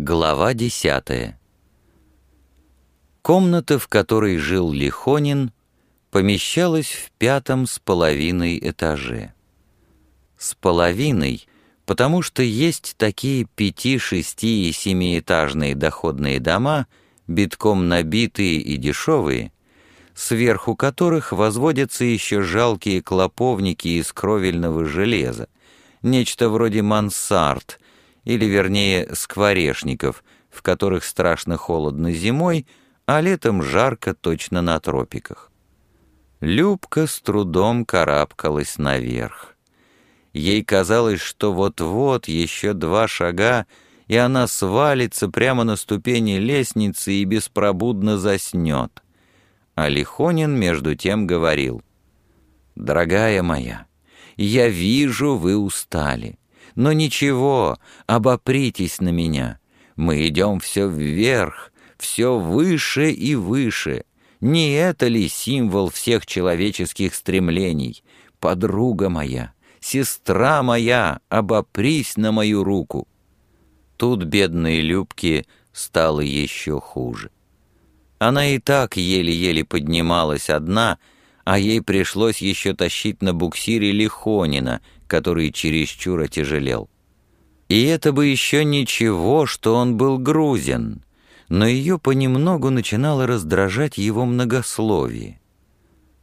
Глава десятая Комната, в которой жил Лихонин, помещалась в пятом с половиной этаже. С половиной, потому что есть такие пяти, шести и семиэтажные доходные дома, битком набитые и дешевые, сверху которых возводятся еще жалкие клоповники из кровельного железа, нечто вроде мансард, или, вернее, скворешников, в которых страшно холодно зимой, а летом жарко точно на тропиках. Любка с трудом карабкалась наверх. Ей казалось, что вот-вот еще два шага, и она свалится прямо на ступени лестницы и беспробудно заснет. А Лихонин между тем говорил, «Дорогая моя, я вижу, вы устали. Но ничего, обопритесь на меня. Мы идем все вверх, все выше и выше. Не это ли символ всех человеческих стремлений? Подруга моя, сестра моя, обопрись на мою руку. Тут бедной Любке стало еще хуже. Она и так еле-еле поднималась одна, а ей пришлось еще тащить на буксире Лихонина, который чересчур отяжелел. И это бы еще ничего, что он был грузин, но ее понемногу начинало раздражать его многословие.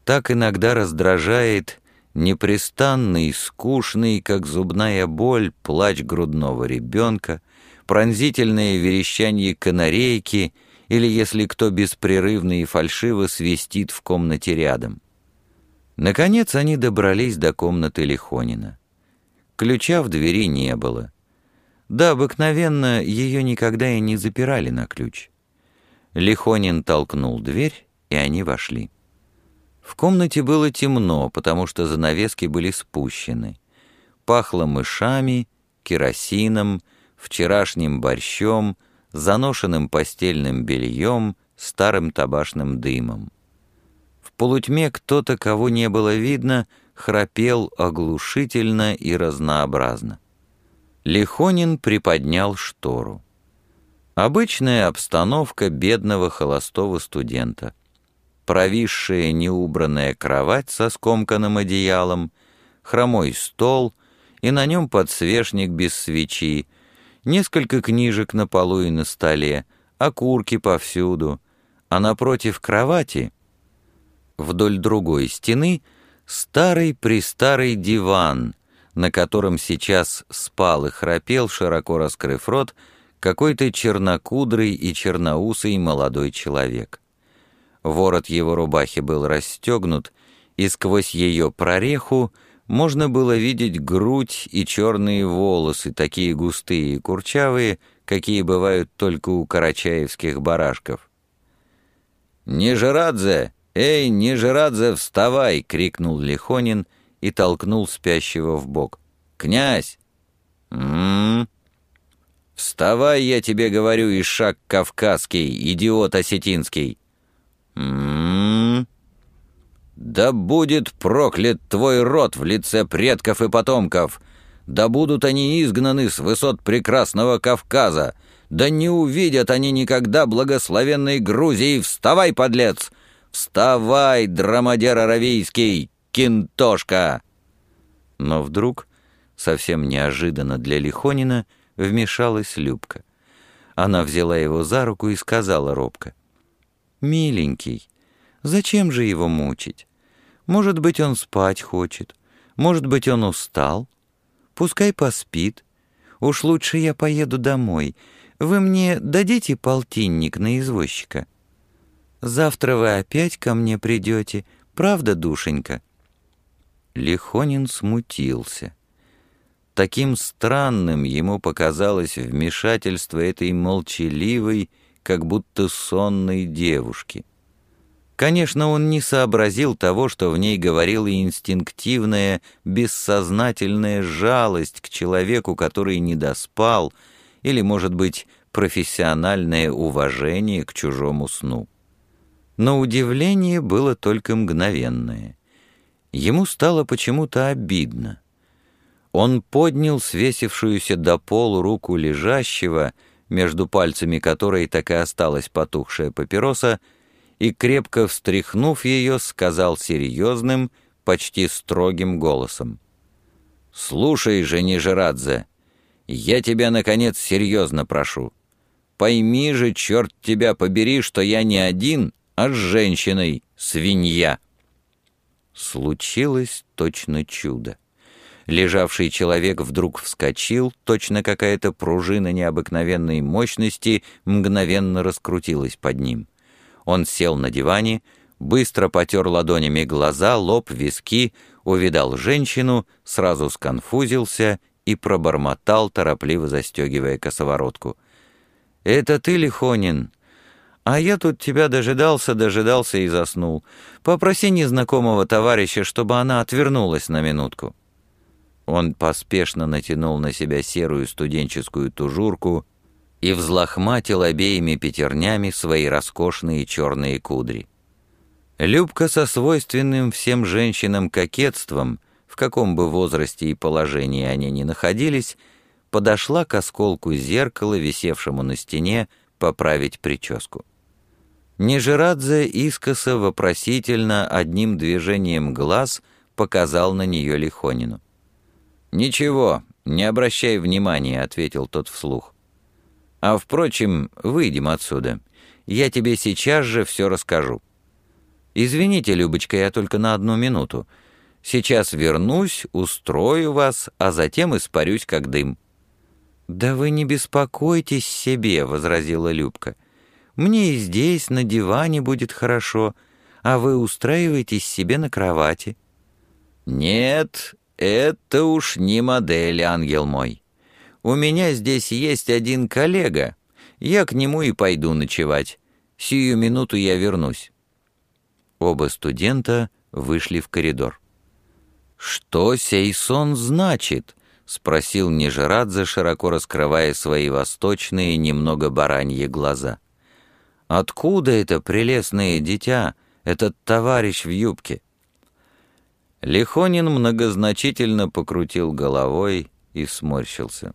Так иногда раздражает непрестанный, скучный, как зубная боль, плач грудного ребенка, пронзительное верещание канарейки или если кто беспрерывно и фальшиво свистит в комнате рядом. Наконец они добрались до комнаты Лихонина. Ключа в двери не было. Да, обыкновенно ее никогда и не запирали на ключ. Лихонин толкнул дверь, и они вошли. В комнате было темно, потому что занавески были спущены. Пахло мышами, керосином, вчерашним борщом, заношенным постельным бельем, старым табашным дымом полутьме кто-то, кого не было видно, храпел оглушительно и разнообразно. Лихонин приподнял штору. Обычная обстановка бедного холостого студента. Провисшая неубранная кровать со скомканным одеялом, хромой стол и на нем подсвечник без свечи, несколько книжек на полу и на столе, окурки повсюду, а напротив кровати Вдоль другой стены старый-престарый диван, на котором сейчас спал и храпел, широко раскрыв рот, какой-то чернокудрый и черноусый молодой человек. Ворот его рубахи был расстегнут, и сквозь ее прореху можно было видеть грудь и черные волосы, такие густые и курчавые, какие бывают только у карачаевских барашков. «Нижерадзе!» «Эй, Нижерадзе, вставай!» — крикнул Лихонин и толкнул спящего в бок. «Князь!» «М-м-м!» «Вставай, я тебе говорю, ишак кавказский, идиот осетинский!» «М-м-м!» «Да будет проклят твой род в лице предков и потомков! Да будут они изгнаны с высот прекрасного Кавказа! Да не увидят они никогда благословенной Грузии! Вставай, подлец! «Вставай, драмадер аравийский, кентошка!» Но вдруг, совсем неожиданно для Лихонина, вмешалась Любка. Она взяла его за руку и сказала робко. «Миленький, зачем же его мучить? Может быть, он спать хочет, может быть, он устал. Пускай поспит. Уж лучше я поеду домой. Вы мне дадите полтинник на извозчика?» Завтра вы опять ко мне придете, правда, душенька?» Лихонин смутился. Таким странным ему показалось вмешательство этой молчаливой, как будто сонной девушки. Конечно, он не сообразил того, что в ней говорила инстинктивная, бессознательная жалость к человеку, который не доспал, или, может быть, профессиональное уважение к чужому сну но удивление было только мгновенное. Ему стало почему-то обидно. Он поднял свесившуюся до полу руку лежащего, между пальцами которой так и осталась потухшая папироса, и, крепко встряхнув ее, сказал серьезным, почти строгим голосом. «Слушай же, Нижерадзе, я тебя, наконец, серьезно прошу. Пойми же, черт тебя побери, что я не один, а с женщиной, свинья». Случилось точно чудо. Лежавший человек вдруг вскочил, точно какая-то пружина необыкновенной мощности мгновенно раскрутилась под ним. Он сел на диване, быстро потер ладонями глаза, лоб, виски, увидал женщину, сразу сконфузился и пробормотал, торопливо застегивая косоворотку. «Это ты, Лихонин? А я тут тебя дожидался, дожидался и заснул. Попроси незнакомого товарища, чтобы она отвернулась на минутку». Он поспешно натянул на себя серую студенческую тужурку и взлохматил обеими пятернями свои роскошные черные кудри. Любка со свойственным всем женщинам кокетством, в каком бы возрасте и положении они ни находились, подошла к осколку зеркала, висевшему на стене, поправить прическу. Нижерадзе искоса вопросительно одним движением глаз показал на нее Лихонину. «Ничего, не обращай внимания», — ответил тот вслух. «А, впрочем, выйдем отсюда. Я тебе сейчас же все расскажу». «Извините, Любочка, я только на одну минуту. Сейчас вернусь, устрою вас, а затем испарюсь, как дым». «Да вы не беспокойтесь себе», — возразила Любка. «Мне и здесь, на диване будет хорошо, а вы устраиваетесь себе на кровати». «Нет, «Это уж не модель, ангел мой. У меня здесь есть один коллега. Я к нему и пойду ночевать. Сию минуту я вернусь». Оба студента вышли в коридор. «Что сей сон значит?» — спросил Нижерадзе, широко раскрывая свои восточные, немного бараньи глаза. «Откуда это прелестное дитя, этот товарищ в юбке?» Лихонин многозначительно покрутил головой и сморщился.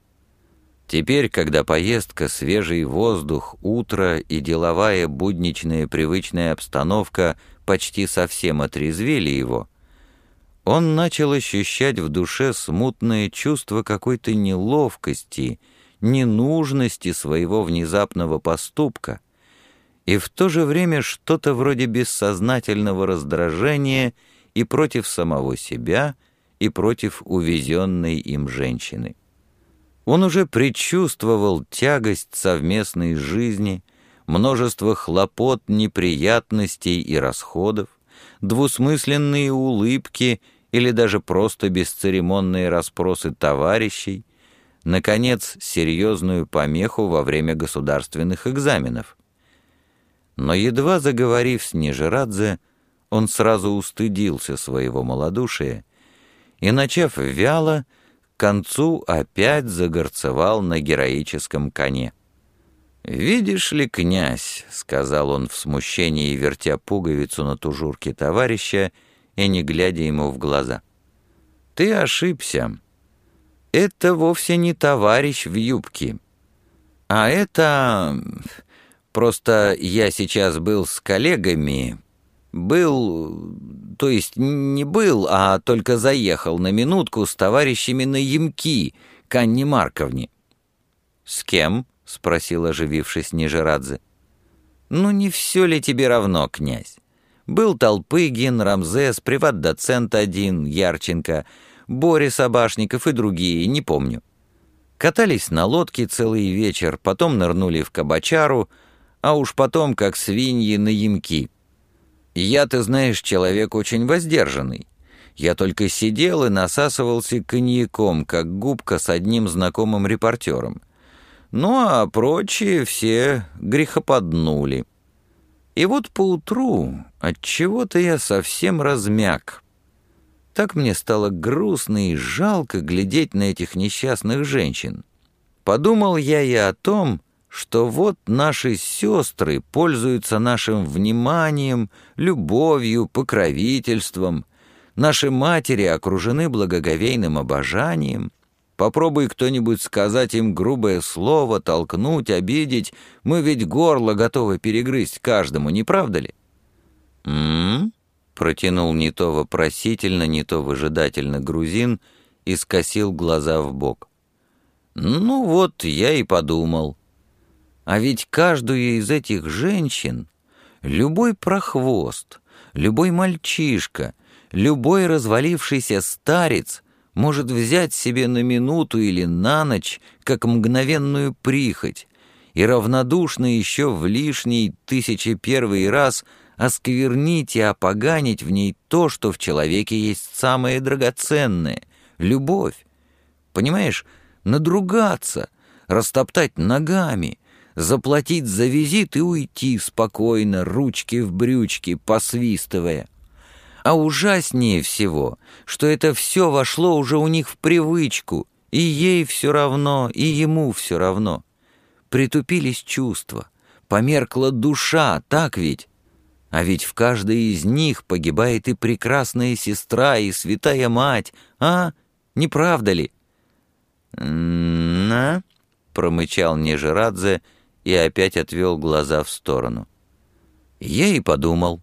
Теперь, когда поездка, свежий воздух, утро и деловая будничная привычная обстановка почти совсем отрезвили его, он начал ощущать в душе смутное чувство какой-то неловкости, ненужности своего внезапного поступка и в то же время что-то вроде бессознательного раздражения — и против самого себя, и против увезенной им женщины. Он уже предчувствовал тягость совместной жизни, множество хлопот, неприятностей и расходов, двусмысленные улыбки или даже просто бесцеремонные расспросы товарищей, наконец, серьезную помеху во время государственных экзаменов. Но едва заговорив с Нижерадзе, он сразу устыдился своего малодушия и, начав вяло, к концу опять загорцевал на героическом коне. «Видишь ли, князь», — сказал он в смущении, вертя пуговицу на тужурке товарища и не глядя ему в глаза, — «ты ошибся. Это вовсе не товарищ в юбке, а это... Просто я сейчас был с коллегами, был, то есть не был, а только заехал на минутку с товарищами на ямки к Анне Марковне. «С кем?» — спросил, оживившись Нижерадзе. «Ну не все ли тебе равно, князь? Был Толпыгин, Рамзес, приват-доцент один, Ярченко, Боря Собашников и другие, не помню. Катались на лодке целый вечер, потом нырнули в кабачару, а уж потом, как свиньи, на ямки». Я, ты знаешь, человек очень воздержанный. Я только сидел и насасывался коньяком, как губка с одним знакомым репортером. Ну, а прочие все грехоподнули. И вот поутру от чего то я совсем размяк. Так мне стало грустно и жалко глядеть на этих несчастных женщин. Подумал я и о том, что вот наши сестры пользуются нашим вниманием, любовью, покровительством, наши матери окружены благоговейным обожанием, Попробуй кто-нибудь сказать им грубое слово, толкнуть, обидеть. Мы ведь горло готовы перегрызть каждому, не правда ли? «М-м-м?» протянул не то вопросительно, не то выжидательно грузин и скосил глаза в бок. «Ну вот, я и подумал. А ведь каждую из этих женщин любой прохвост, любой мальчишка, любой развалившийся старец может взять себе на минуту или на ночь, как мгновенную прихоть, и равнодушно еще в лишний тысячи первый раз осквернить и опоганить в ней то, что в человеке есть самое драгоценное — любовь. Понимаешь, надругаться, растоптать ногами, заплатить за визит и уйти спокойно, ручки в брючки, посвистывая. А ужаснее всего, что это все вошло уже у них в привычку, и ей все равно, и ему все равно. Притупились чувства, померкла душа, так ведь? А ведь в каждой из них погибает и прекрасная сестра, и святая мать, а? Не правда ли? «На?» — промычал Нежерадзе и опять отвел глаза в сторону. Я и подумал,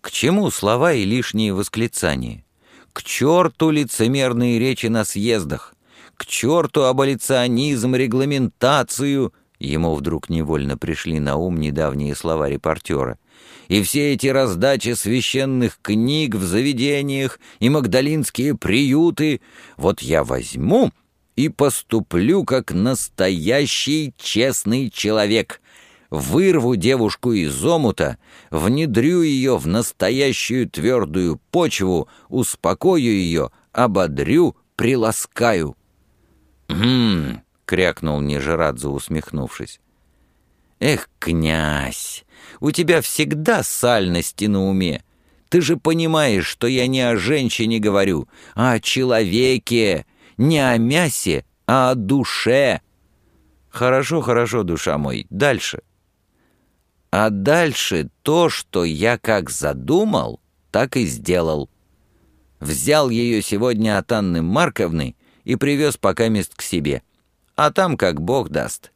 к чему слова и лишние восклицания? К черту лицемерные речи на съездах! К черту аболиционизм, регламентацию! Ему вдруг невольно пришли на ум недавние слова репортера. И все эти раздачи священных книг в заведениях и магдалинские приюты. Вот я возьму и поступлю как настоящий честный человек. Вырву девушку из омута, внедрю ее в настоящую твердую почву, успокою ее, ободрю, приласкаю. «Хм!» — крякнул Нижерадзе, усмехнувшись. «Эх, князь, у тебя всегда сальности на уме. Ты же понимаешь, что я не о женщине говорю, а о человеке, не о мясе, а о душе. Хорошо, хорошо, душа мой, дальше. А дальше то, что я как задумал, так и сделал. Взял ее сегодня от Анны Марковны и привез пока мест к себе. А там как Бог даст.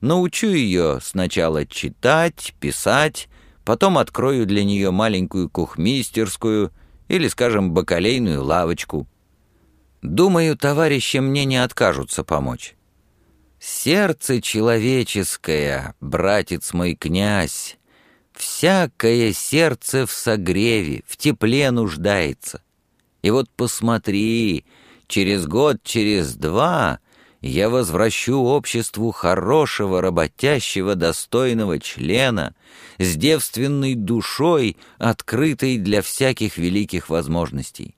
Научу ее сначала читать, писать, потом открою для нее маленькую кухмистерскую или, скажем, бакалейную лавочку. Думаю, товарищи мне не откажутся помочь. Сердце человеческое, братец мой князь, всякое сердце в согреве, в тепле нуждается. И вот посмотри, через год, через два я возвращу обществу хорошего, работящего, достойного члена, с девственной душой, открытой для всяких великих возможностей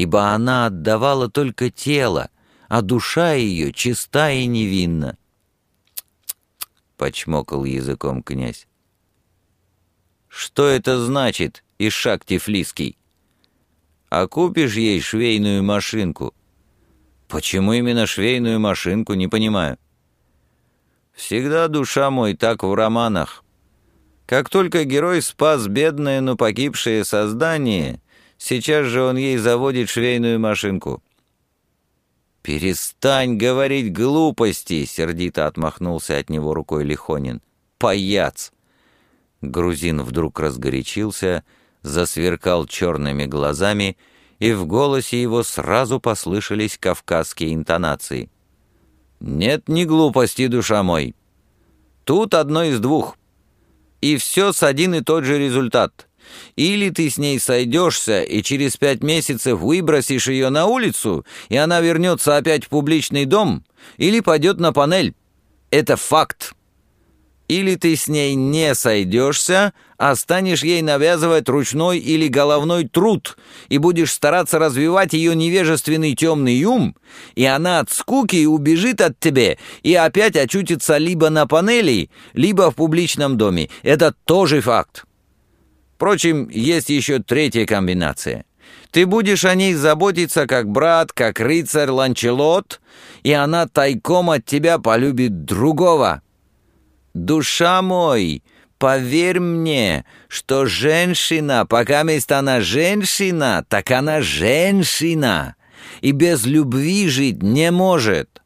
ибо она отдавала только тело, а душа ее чиста и невинна. — почмокал языком князь. «Что это значит, Ишак Тифлиский? А купишь ей швейную машинку?» «Почему именно швейную машинку, не понимаю». «Всегда душа мой так в романах. Как только герой спас бедное, но погибшее создание, Сейчас же он ей заводит швейную машинку». «Перестань говорить глупости!» — сердито отмахнулся от него рукой Лихонин. «Паяц!» Грузин вдруг разгорячился, засверкал черными глазами, и в голосе его сразу послышались кавказские интонации. «Нет ни глупости, душа мой. Тут одно из двух. И все с один и тот же результат. Или ты с ней сойдешься и через пять месяцев выбросишь ее на улицу, и она вернется опять в публичный дом, или пойдет на панель. Это факт. Или ты с ней не сойдешься, а станешь ей навязывать ручной или головной труд и будешь стараться развивать ее невежественный темный ум, и она от скуки убежит от тебя и опять очутится либо на панели, либо в публичном доме. Это тоже факт. Впрочем, есть еще третья комбинация. Ты будешь о ней заботиться как брат, как рыцарь Ланчелот, и она тайком от тебя полюбит другого. Душа мой, поверь мне, что женщина, пока мест она женщина, так она женщина. и без любви жить не может.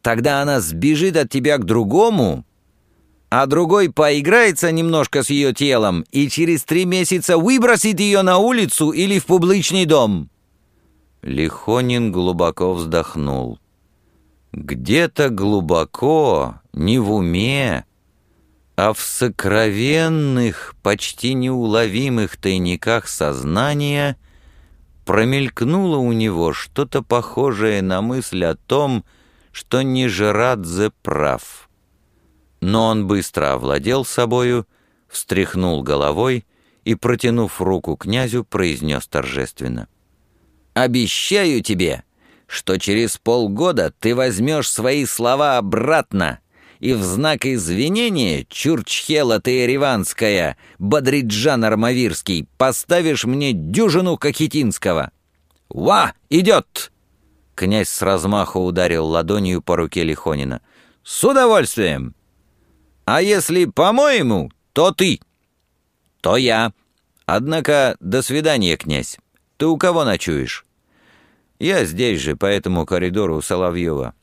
Тогда она сбежит от тебя к другому, а другой поиграется немножко с ее телом и через три месяца выбросит ее на улицу или в публичный дом». Лихонин глубоко вздохнул. Где-то глубоко, не в уме, а в сокровенных, почти неуловимых тайниках сознания промелькнуло у него что-то похожее на мысль о том, что Нижерадзе прав. Но он быстро овладел собою, встряхнул головой и, протянув руку князю, произнес торжественно. «Обещаю тебе, что через полгода ты возьмешь свои слова обратно и в знак извинения, Чурчхела ты Ереванская, Бадриджан Армавирский, поставишь мне дюжину Кахетинского. Ва, идет!» Князь с размаху ударил ладонью по руке Лихонина. «С удовольствием! А если по-моему, то ты, то я. Однако до свидания, князь. Ты у кого ночуешь?» Я здесь же, по этому коридору у Соловьева.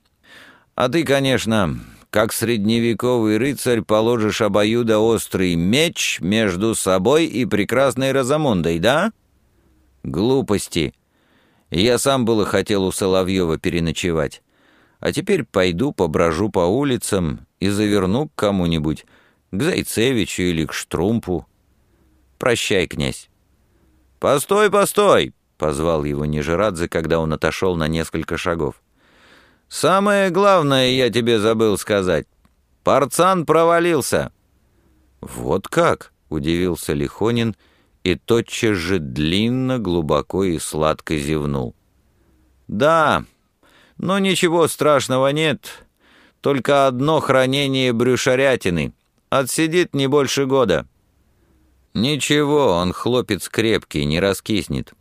А ты, конечно, как средневековый рыцарь, положишь обоюдоострый меч между собой и прекрасной Розамундой, да? Глупости. Я сам было хотел у Соловьева переночевать. А теперь пойду поброжу по улицам и заверну к кому-нибудь, к Зайцевичу или к Штрумпу. Прощай, князь. «Постой, постой!» — позвал его Нижерадзе, когда он отошел на несколько шагов. «Самое главное я тебе забыл сказать. Парцан провалился». «Вот как?» — удивился Лихонин и тотчас же длинно, глубоко и сладко зевнул. «Да, но ничего страшного нет. Только одно хранение брюшарятины. Отсидит не больше года». «Ничего, он хлопец крепкий, не раскиснет».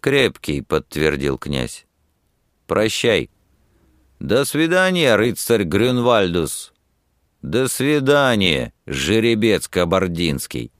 «Крепкий», — подтвердил князь. «Прощай». «До свидания, рыцарь Грюнвальдус». «До свидания, жеребец Кабардинский».